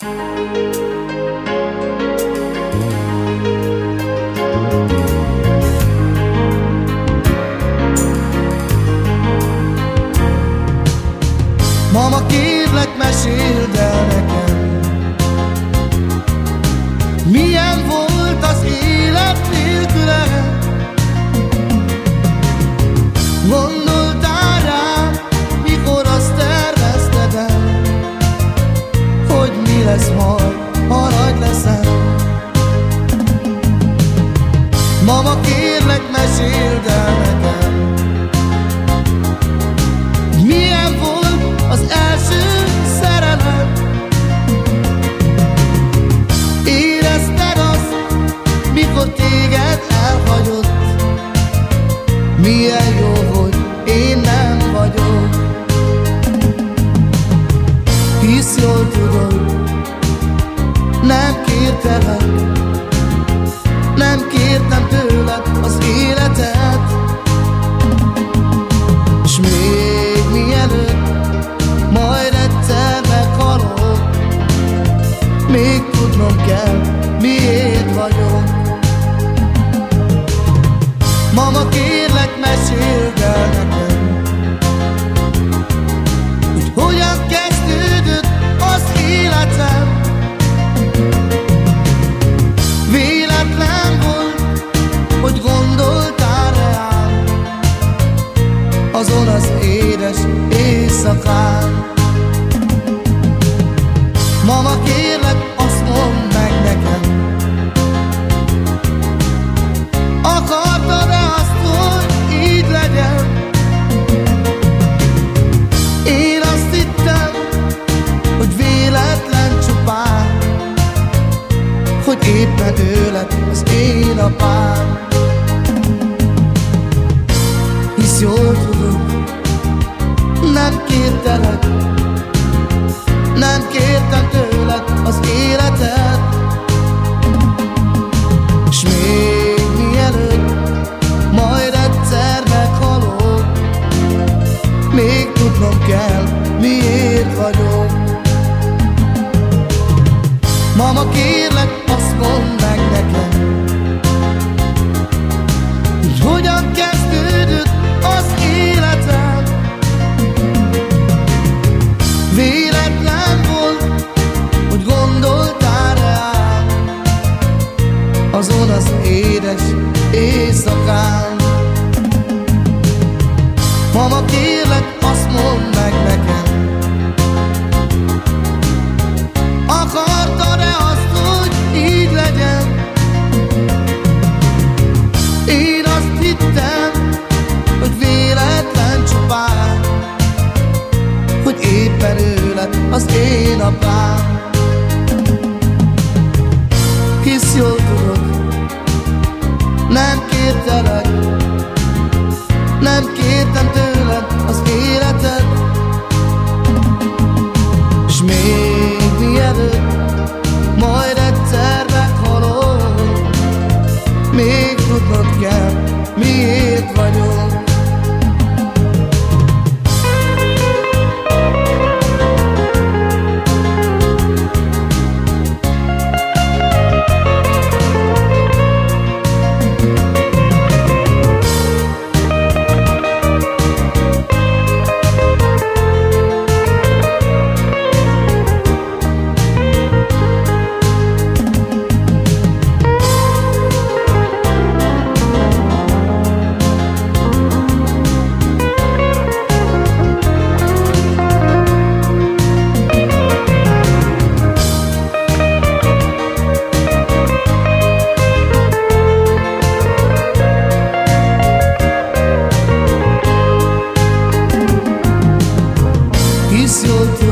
Mama, kérlek, meséld el nekem Milyen volt az élet nélküle kérlek, meséld el nekem tudnom kell, miért vagyok Mama, kérlek, meséld el nekem Hogy hogyan kezdődött az életem Véletlen volt, hogy gondoltál rám azon az édes éjszakán. الدهر éjszakán Mama, kérlek, azt mondd meg nekem. Akartad-e azt, hogy így legyen? Én azt hittem, hogy véletlen csupán Hogy éppen ő lett az én apám. Hisz jól Hisz jól tudod,